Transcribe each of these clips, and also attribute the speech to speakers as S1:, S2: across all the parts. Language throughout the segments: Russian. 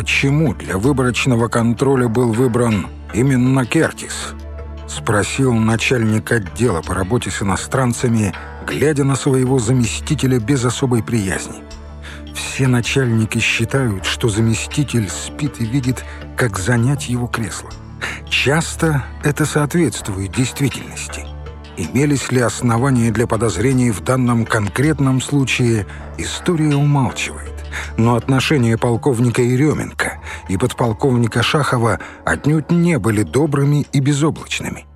S1: «Почему для выборочного контроля был выбран именно Кертис?» — спросил начальник отдела по работе с иностранцами, глядя на своего заместителя без особой приязни. Все начальники считают, что заместитель спит и видит, как занять его кресло. Часто это соответствует действительности. Имелись ли основания для подозрений в данном конкретном случае, история умалчивает. Но отношения полковника Еременко и подполковника Шахова отнюдь не были добрыми и безоблачными.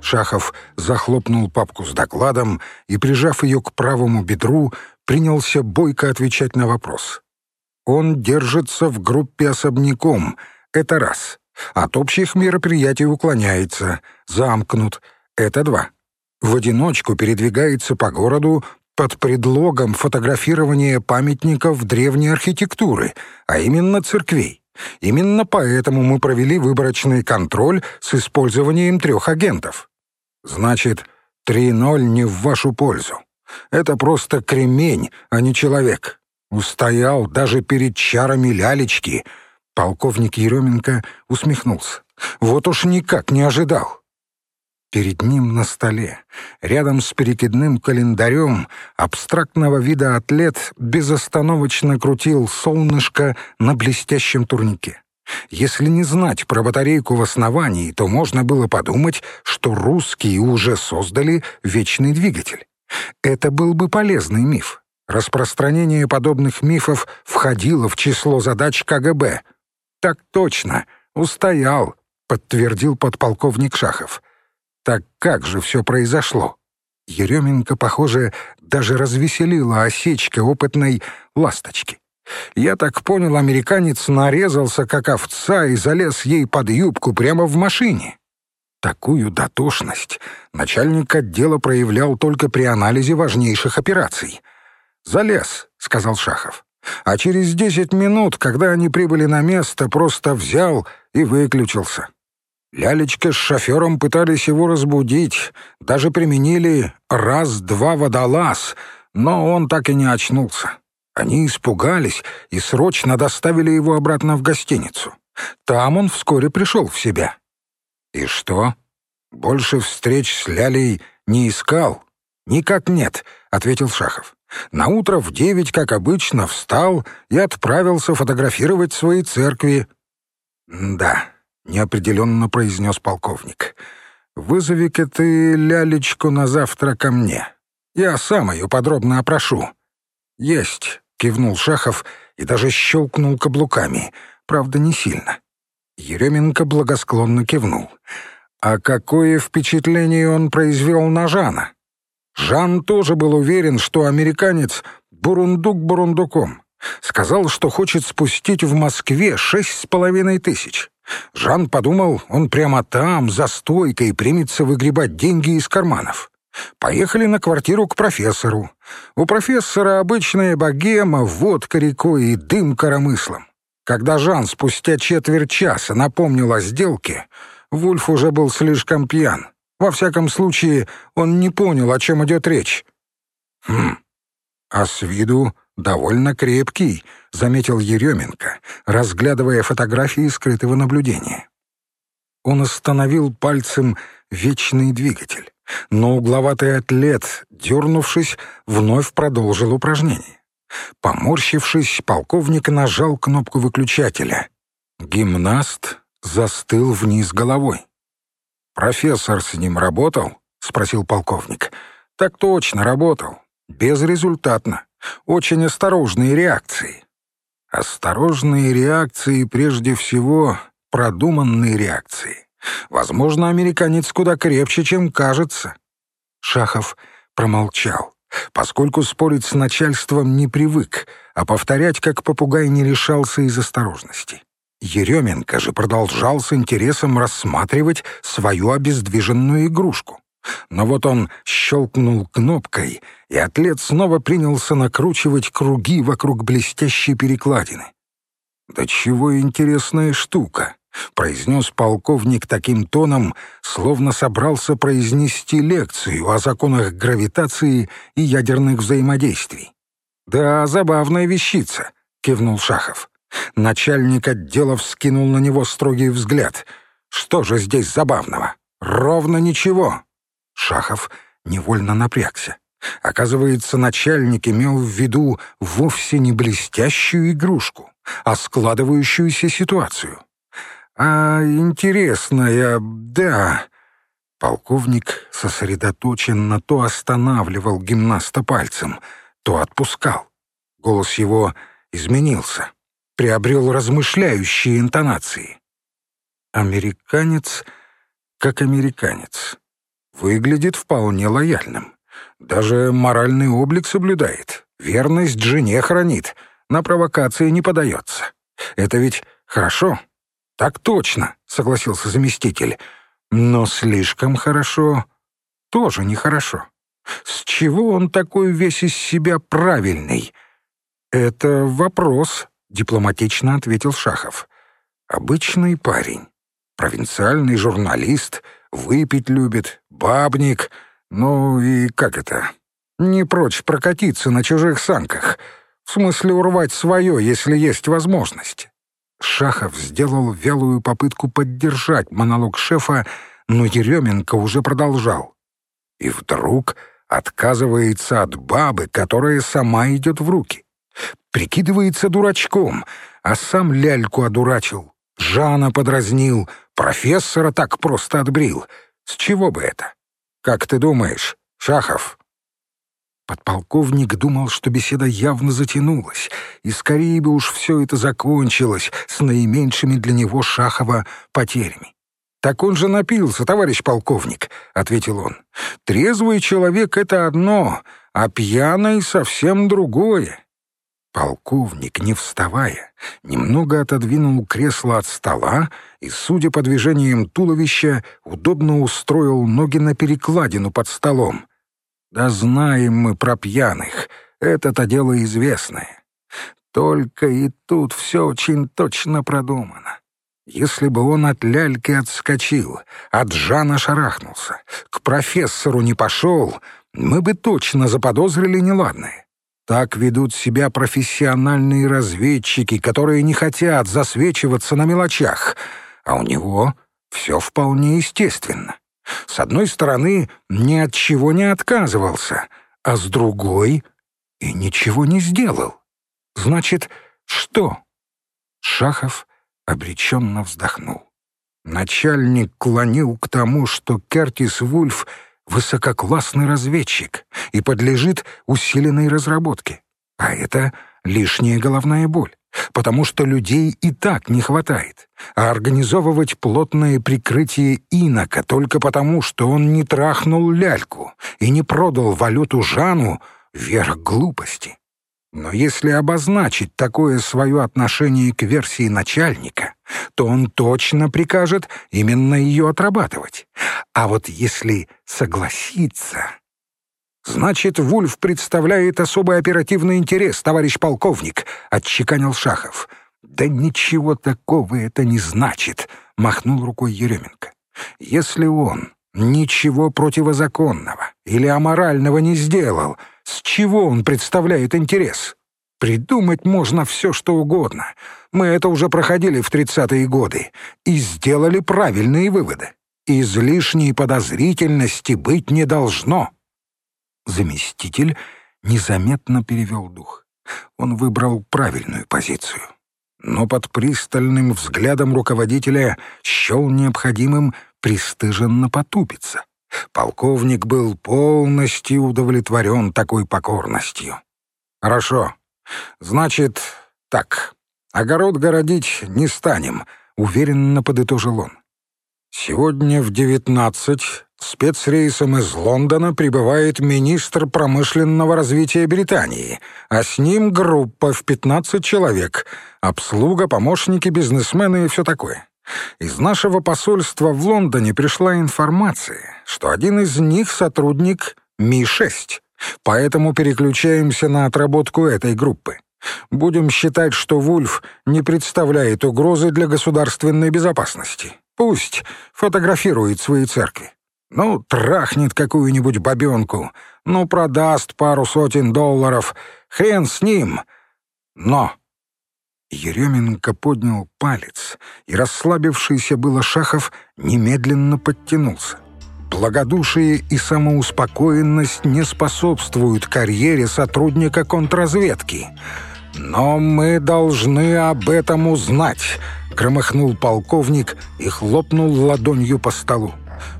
S1: Шахов захлопнул папку с докладом и, прижав ее к правому бедру, принялся бойко отвечать на вопрос. «Он держится в группе особняком. Это раз. От общих мероприятий уклоняется. Замкнут. Это два. В одиночку передвигается по городу под предлогом фотографирования памятников древней архитектуры, а именно церквей. Именно поэтому мы провели выборочный контроль с использованием трех агентов. Значит, 3-0 не в вашу пользу. Это просто кремень, а не человек. Устоял даже перед чарами лялечки. Полковник Еременко усмехнулся. Вот уж никак не ожидал. Перед ним на столе, рядом с перекидным календарем, абстрактного вида атлет безостановочно крутил солнышко на блестящем турнике. Если не знать про батарейку в основании, то можно было подумать, что русские уже создали вечный двигатель. Это был бы полезный миф. Распространение подобных мифов входило в число задач КГБ. «Так точно, устоял», — подтвердил подполковник Шахов. «Так как же все произошло?» Еременко, похоже, даже развеселила осечка опытной ласточки. Я так понял, американец нарезался, как овца, и залез ей под юбку прямо в машине. Такую дотошность начальник отдела проявлял только при анализе важнейших операций. «Залез», — сказал Шахов. А через десять минут, когда они прибыли на место, просто взял и выключился. Лялечка с шофером пытались его разбудить, даже применили раз-два водолаз, но он так и не очнулся. Они испугались и срочно доставили его обратно в гостиницу. Там он вскоре пришел в себя. «И что? Больше встреч с Лялей не искал?» «Никак нет», — ответил Шахов. «Наутро в девять, как обычно, встал и отправился фотографировать свои церкви». «Да», — неопределенно произнес полковник. «Вызови-ка ты Лялечку на завтра ко мне. Я сам ее подробно опрошу». «Есть», — кивнул Шахов и даже щелкнул каблуками, правда, не сильно. Еременко благосклонно кивнул. А какое впечатление он произвел на Жана? Жан тоже был уверен, что американец бурундук бурундуком. Сказал, что хочет спустить в Москве шесть с половиной тысяч. Жан подумал, он прямо там, за стойкой, примется выгребать деньги из карманов. Поехали на квартиру к профессору. У профессора обычная богема, водка рекой и дым коромыслом. Когда Жан спустя четверть часа напомнил о сделке, Вульф уже был слишком пьян. Во всяком случае, он не понял, о чем идет речь. «Хм, а с виду довольно крепкий», — заметил Еременко, разглядывая фотографии скрытого наблюдения. Он остановил пальцем вечный двигатель, но угловатый атлет, дернувшись, вновь продолжил упражнение. Поморщившись, полковник нажал кнопку выключателя. Гимнаст застыл вниз головой. «Профессор с ним работал?» — спросил полковник. «Так точно, работал. Безрезультатно. Очень осторожные реакции». «Осторожные реакции прежде всего продуманные реакции. Возможно, американец куда крепче, чем кажется». Шахов промолчал поскольку спорить с начальством не привык, а повторять как попугай не решался из осторожности. Еременко же продолжал с интересом рассматривать свою обездвиженную игрушку. Но вот он щелкнул кнопкой, и атлет снова принялся накручивать круги вокруг блестящей перекладины. «Да чего интересная штука!» — произнес полковник таким тоном, словно собрался произнести лекцию о законах гравитации и ядерных взаимодействий. «Да, забавная вещица», — кивнул Шахов. Начальник отдела вскинул на него строгий взгляд. «Что же здесь забавного? Ровно ничего!» Шахов невольно напрягся. Оказывается, начальник имел в виду вовсе не блестящую игрушку, а складывающуюся ситуацию. «А интересная, да...» Полковник сосредоточенно то останавливал гимнаста пальцем, то отпускал. Голос его изменился, приобрел размышляющие интонации. Американец как американец. Выглядит вполне лояльным. Даже моральный облик соблюдает, верность жене хранит, на провокации не подается. Это ведь хорошо. Так точно, согласился заместитель. Но слишком хорошо тоже нехорошо. С чего он такой весь из себя правильный? Это вопрос, дипломатично ответил Шахов. Обычный парень, провинциальный журналист, выпить любит, бабник — ну и как это? Не прочь прокатиться на чужих санках. В смысле урвать свое, если есть возможность. Шахов сделал вялую попытку поддержать монолог шефа, но Еременко уже продолжал. И вдруг отказывается от бабы, которая сама идет в руки. Прикидывается дурачком, а сам ляльку одурачил. Жана подразнил, профессора так просто отбрил. С чего бы это? Как ты думаешь, Шахов?» Подполковник думал, что беседа явно затянулась, и скорее бы уж все это закончилось с наименьшими для него Шахова потерями. «Так он же напился, товарищ полковник», — ответил он. «Трезвый человек — это одно, а пьяный — совсем другое. Полковник, не вставая, немного отодвинул кресло от стола и, судя по движениям туловища, удобно устроил ноги на перекладину под столом. «Да знаем мы про пьяных, это-то дело известное. Только и тут все очень точно продумано. Если бы он от ляльки отскочил, от Жана шарахнулся, к профессору не пошел, мы бы точно заподозрили неладное. Так ведут себя профессиональные разведчики, которые не хотят засвечиваться на мелочах, а у него все вполне естественно. С одной стороны, ни от чего не отказывался, а с другой — и ничего не сделал. Значит, что? Шахов обреченно вздохнул. Начальник клонил к тому, что Кертис Вульф — высококлассный разведчик и подлежит усиленной разработке. А это лишняя головная боль, потому что людей и так не хватает. А организовывать плотное прикрытие инока только потому, что он не трахнул ляльку и не продал валюту Жану — верх глупости. Но если обозначить такое свое отношение к версии начальника, то он точно прикажет именно ее отрабатывать. А вот если согласиться... «Значит, Вульф представляет особый оперативный интерес, товарищ полковник», — отчеканил Шахов. «Да ничего такого это не значит», — махнул рукой Еременко. «Если он ничего противозаконного или аморального не сделал, с чего он представляет интерес? Придумать можно все, что угодно. Мы это уже проходили в тридцатые годы и сделали правильные выводы. Излишней подозрительности быть не должно. Заместитель незаметно перевел дух. Он выбрал правильную позицию. Но под пристальным взглядом руководителя счел необходимым пристыженно потупиться. Полковник был полностью удовлетворен такой покорностью. «Хорошо. Значит, так, огород городить не станем», — уверенно подытожил он. «Сегодня в девятнадцать спецрейсом из Лондона прибывает министр промышленного развития Британии, а с ним группа в пятнадцать человек, обслуга, помощники, бизнесмены и все такое. Из нашего посольства в Лондоне пришла информация, что один из них сотрудник Ми-6, поэтому переключаемся на отработку этой группы. Будем считать, что Вульф не представляет угрозы для государственной безопасности. Пусть фотографирует свои церкви. Ну, трахнет какую-нибудь бабенку, ну, продаст пару сотен долларов. Хрен с ним. Но Еременко поднял палец, и расслабившийся было Шахов немедленно подтянулся. Благодушие и самоуспокоенность не способствуют карьере сотрудника контрразведки. «Но мы должны об этом узнать», — громыхнул полковник и хлопнул ладонью по столу.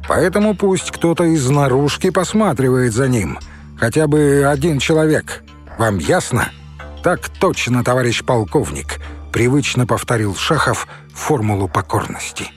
S1: «Поэтому пусть кто-то из наружки посматривает за ним. Хотя бы один человек. Вам ясно?» «Так точно, товарищ полковник», — привычно повторил Шахов формулу покорности.